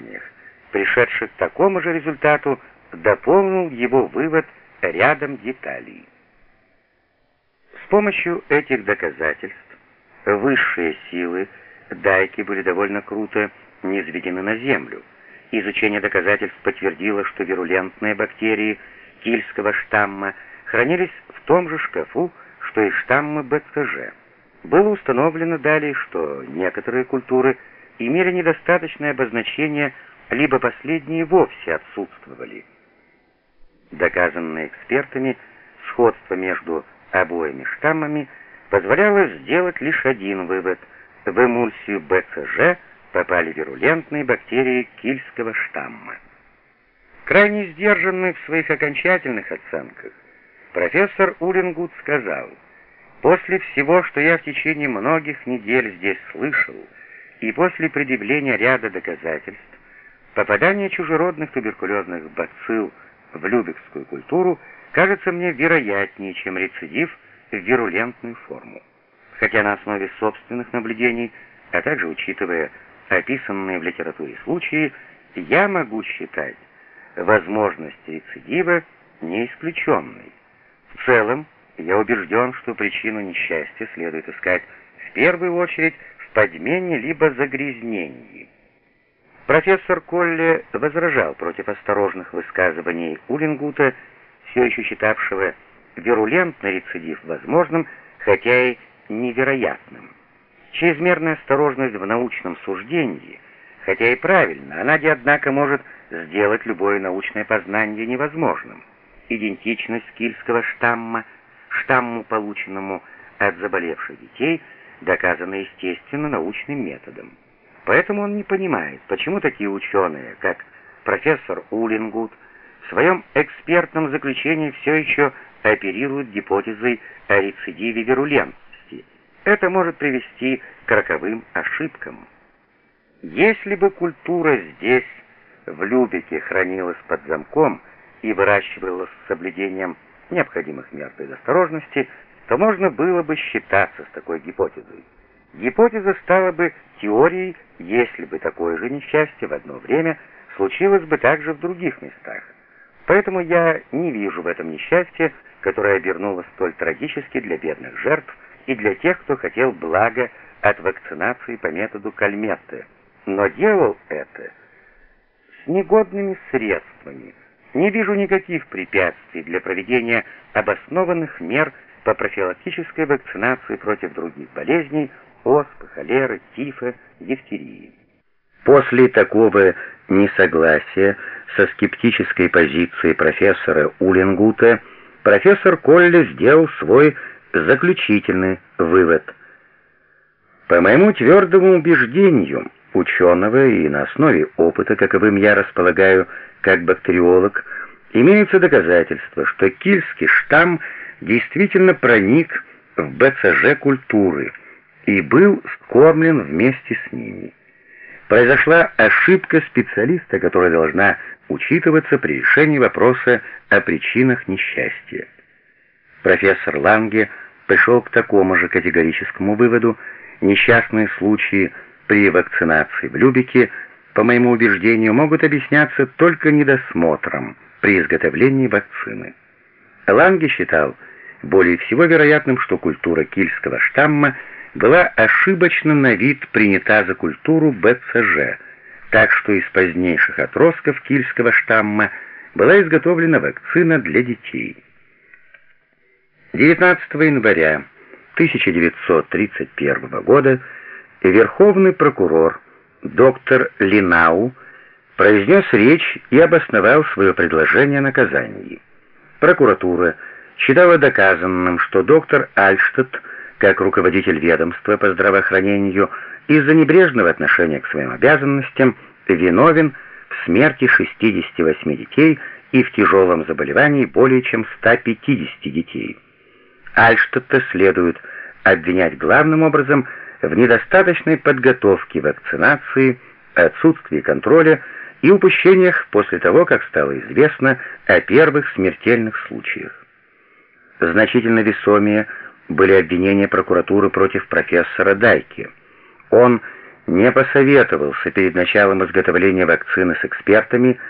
исследованиях, пришедших к такому же результату, дополнил его вывод рядом деталей. С помощью этих доказательств высшие силы дайки были довольно круто низведены на землю. Изучение доказательств подтвердило, что вирулентные бактерии кильского штамма хранились в том же шкафу, что и штаммы БЦЖ. Было установлено далее, что некоторые культуры имели недостаточное обозначение, либо последние вовсе отсутствовали. Доказанное экспертами сходство между обоими штаммами позволяло сделать лишь один вывод. В эмульсию БЦЖ попали вирулентные бактерии кильского штамма. Крайне сдержанный в своих окончательных оценках, профессор Улингут сказал, «После всего, что я в течение многих недель здесь слышал, и после предъявления ряда доказательств, попадание чужеродных туберкулезных бацилл в любекскую культуру кажется мне вероятнее, чем рецидив в вирулентную форму. Хотя на основе собственных наблюдений, а также учитывая описанные в литературе случаи, я могу считать возможность рецидива не исключенной. В целом, я убежден, что причину несчастья следует искать в первую очередь подмене либо загрязнении. Профессор Колли возражал против осторожных высказываний Улингута, все еще считавшего вирулентный рецидив возможным, хотя и невероятным. Чрезмерная осторожность в научном суждении, хотя и правильно, она, однако, может сделать любое научное познание невозможным. Идентичность кильского штамма, штамму, полученному от заболевших детей, доказана естественно научным методом. Поэтому он не понимает, почему такие ученые, как профессор Улингут, в своем экспертном заключении все еще оперируют гипотезой о рецидиве вирулентности. Это может привести к роковым ошибкам. Если бы культура здесь, в Любике, хранилась под замком и выращивалась с соблюдением необходимых мер предосторожности, то можно было бы считаться с такой гипотезой. Гипотеза стала бы теорией, если бы такое же несчастье в одно время случилось бы также в других местах. Поэтому я не вижу в этом несчастье, которое обернулось столь трагически для бедных жертв и для тех, кто хотел блага от вакцинации по методу Кальметте, но делал это с негодными средствами. Не вижу никаких препятствий для проведения обоснованных мер по профилактической вакцинации против других болезней, оспы, холеры, тифа, дифтерии. После такого несогласия со скептической позицией профессора Улингута профессор Колли сделал свой заключительный вывод. По моему твердому убеждению, ученого и на основе опыта, каковым я располагаю как бактериолог, имеется доказательство, что кильский штамм действительно проник в БЦЖ культуры – и был скормлен вместе с ними. Произошла ошибка специалиста, которая должна учитываться при решении вопроса о причинах несчастья. Профессор Ланге пришел к такому же категорическому выводу. Несчастные случаи при вакцинации в Любике, по моему убеждению, могут объясняться только недосмотром при изготовлении вакцины. Ланге считал более всего вероятным, что культура кильского штамма – была ошибочно на вид принята за культуру БЦЖ, так что из позднейших отростков кильского штамма была изготовлена вакцина для детей. 19 января 1931 года Верховный прокурор доктор Линау произнес речь и обосновал свое предложение о наказании. Прокуратура считала доказанным, что доктор Альштадт как руководитель ведомства по здравоохранению из-за небрежного отношения к своим обязанностям виновен в смерти 68 детей и в тяжелом заболевании более чем 150 детей. Альштадта следует обвинять главным образом в недостаточной подготовке вакцинации, отсутствии контроля и упущениях после того, как стало известно о первых смертельных случаях. Значительно весомее были обвинения прокуратуры против профессора Дайки. Он не посоветовался перед началом изготовления вакцины с экспертами,